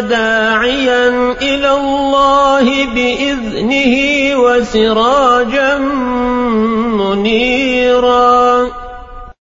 وداعيا إلى الله بإذنه وسراجا منيرا.